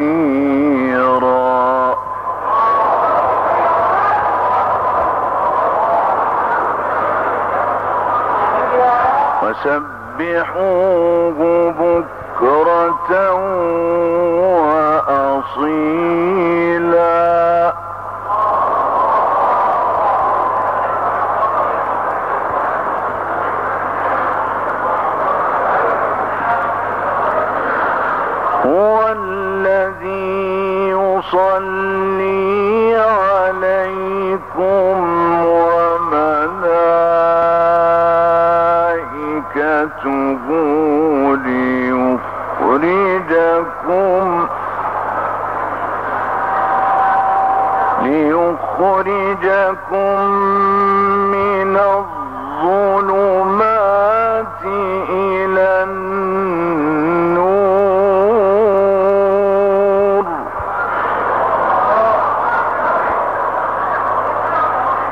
كثيرا وسبحوه بكرة وأصيلا.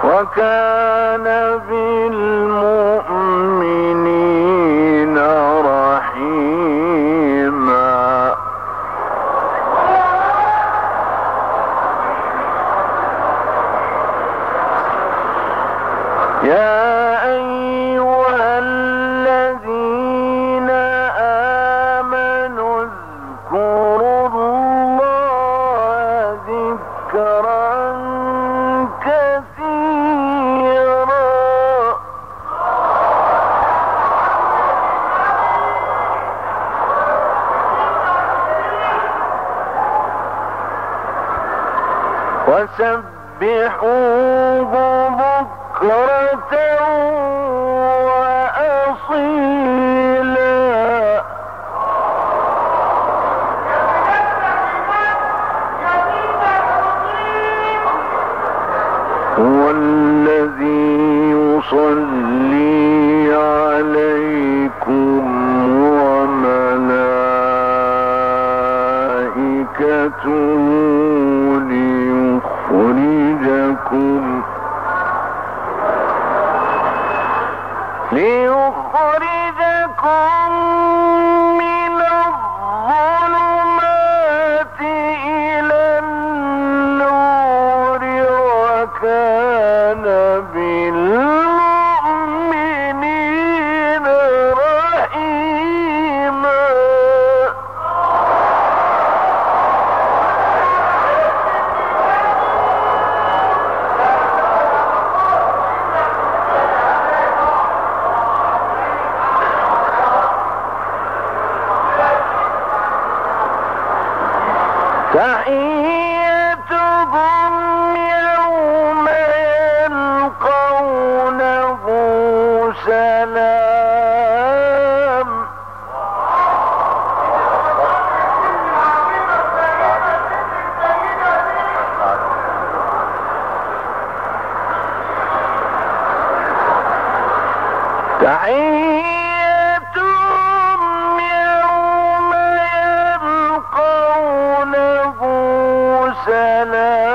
وكان بالمؤمنين Oh. السلام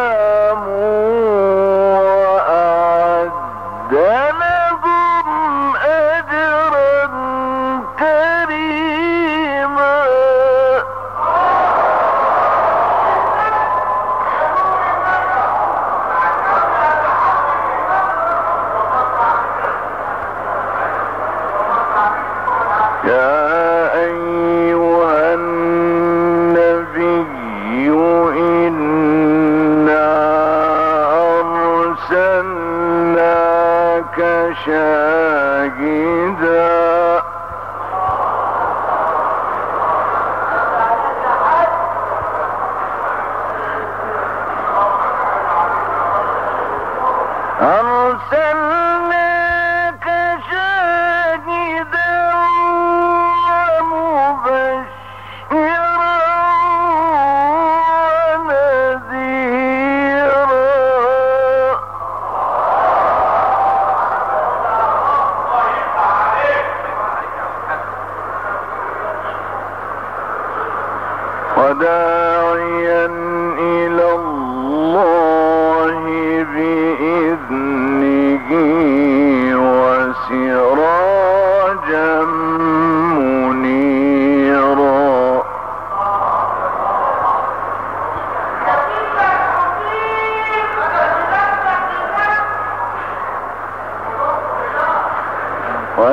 I'm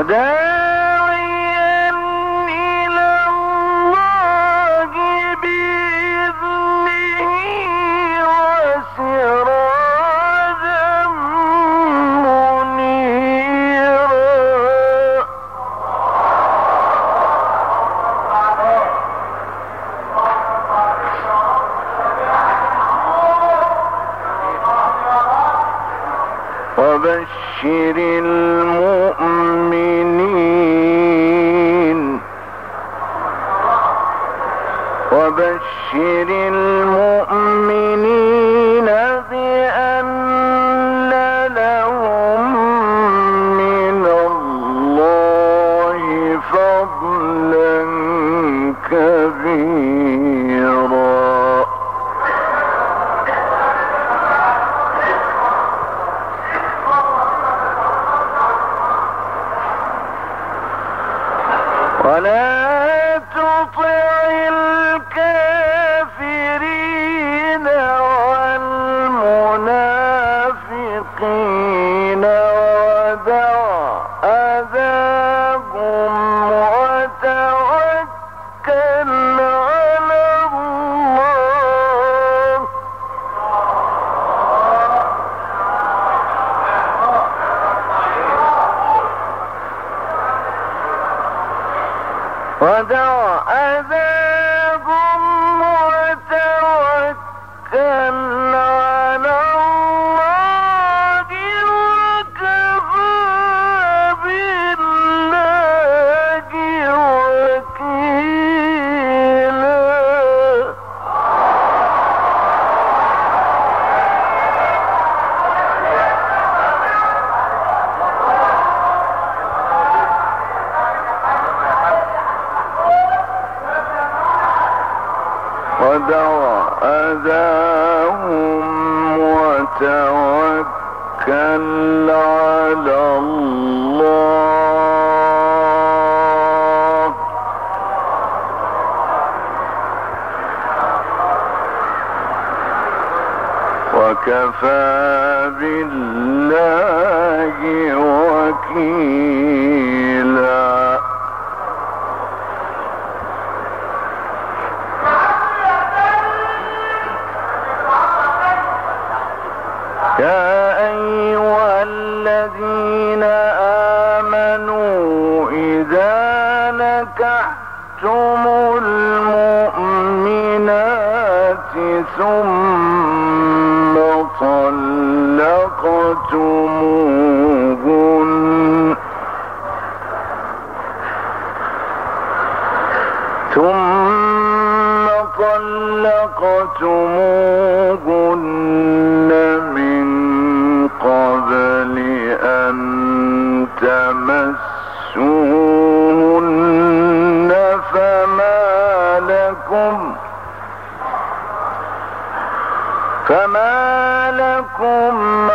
Okay. على فما لكم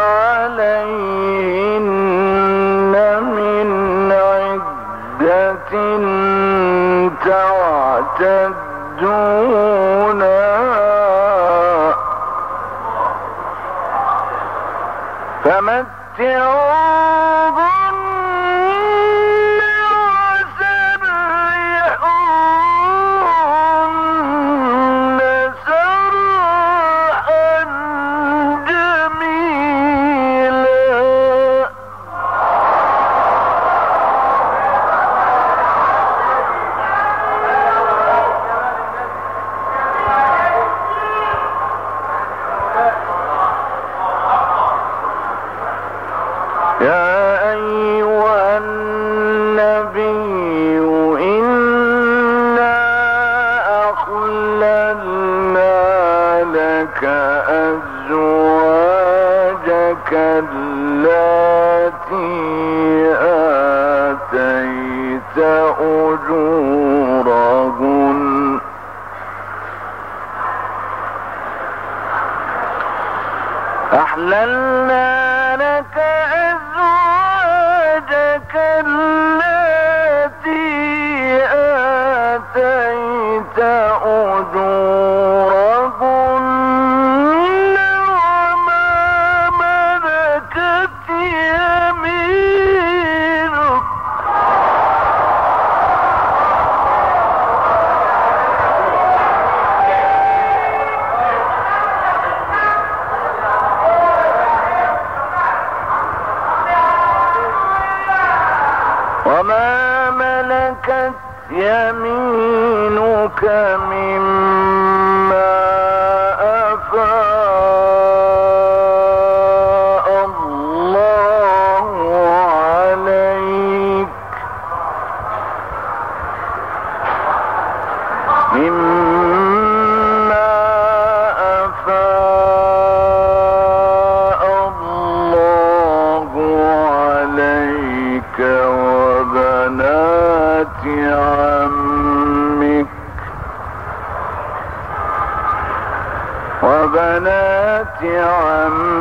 عمك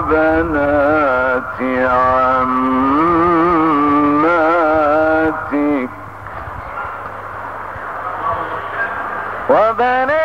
وبنات عماتك. وبنات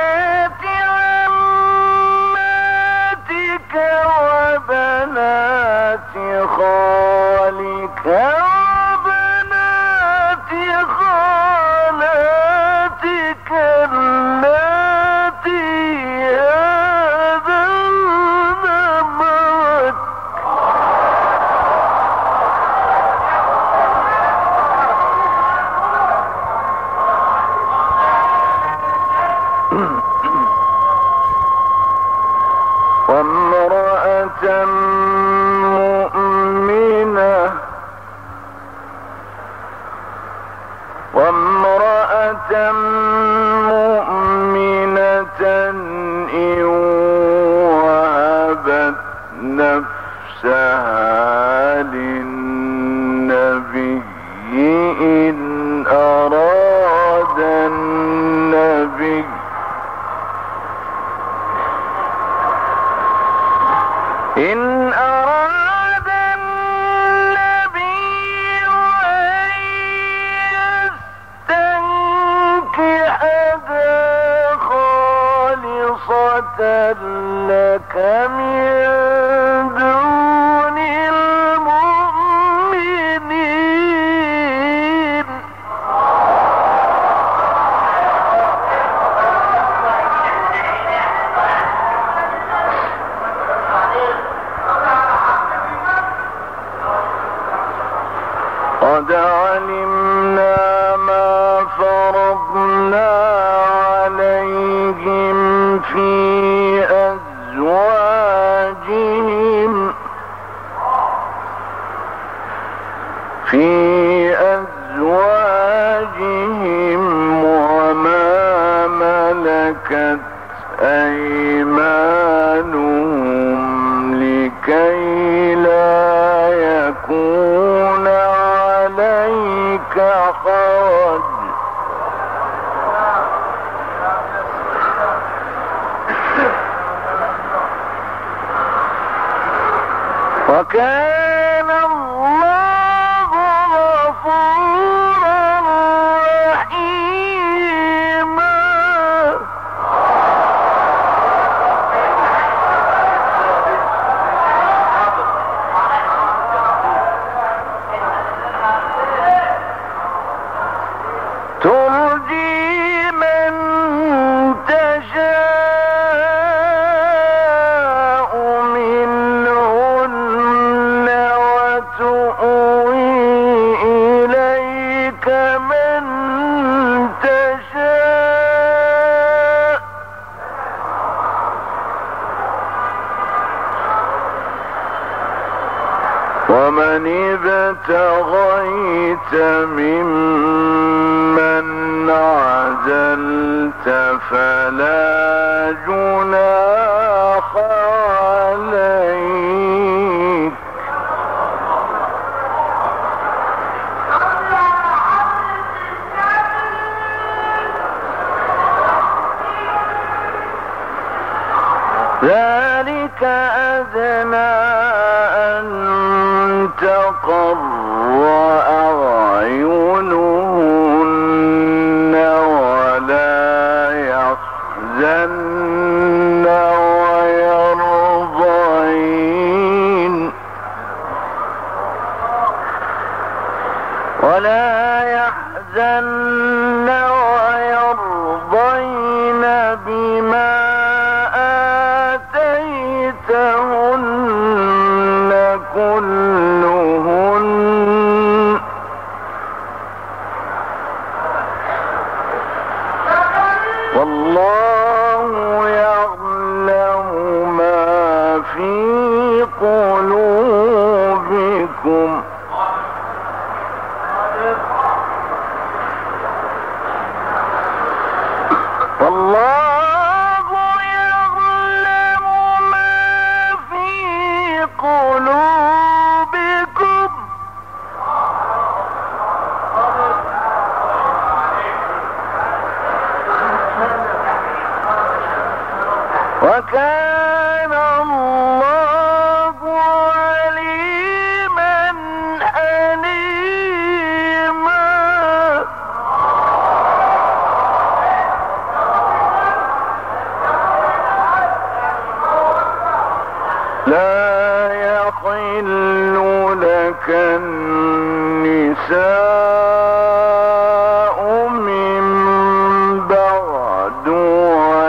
لك من ملكت أيمانهم لكي لا يكون عليك حرج. وكان ابتغيت من من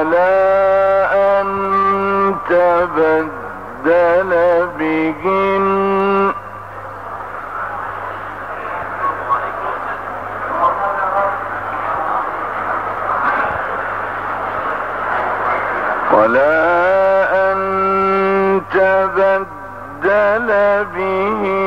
ولا أن تبدل بهن ولا بهن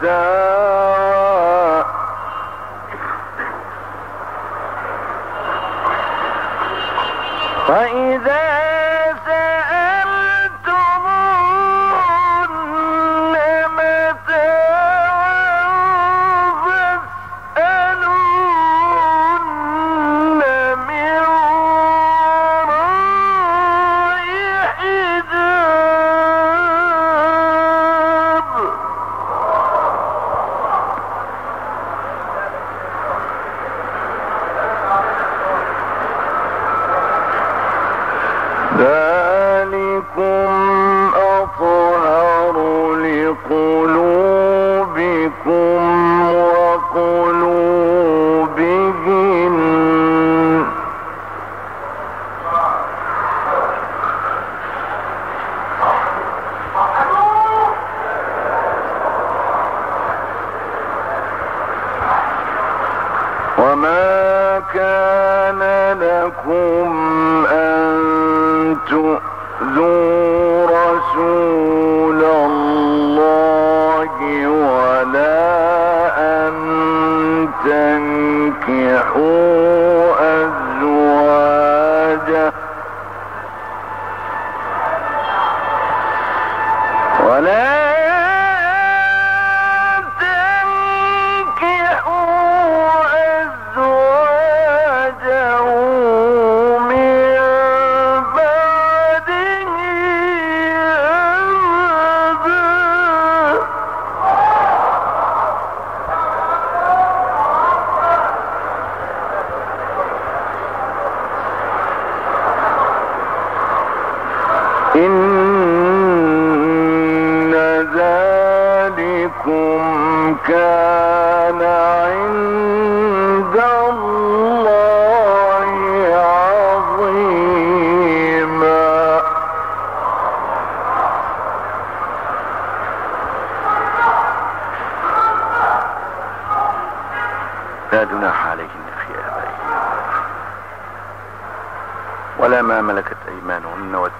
Father.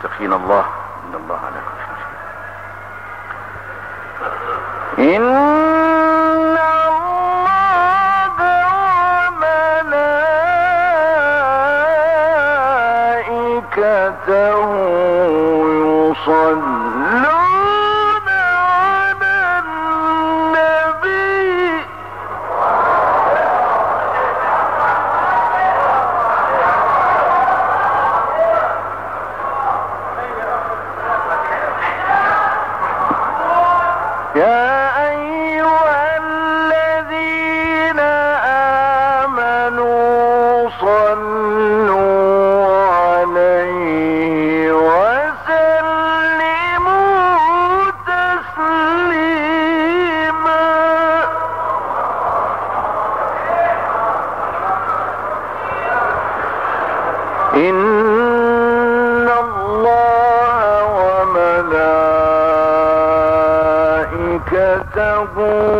متقين الله. إن الله على كل شيء قدير صلى love.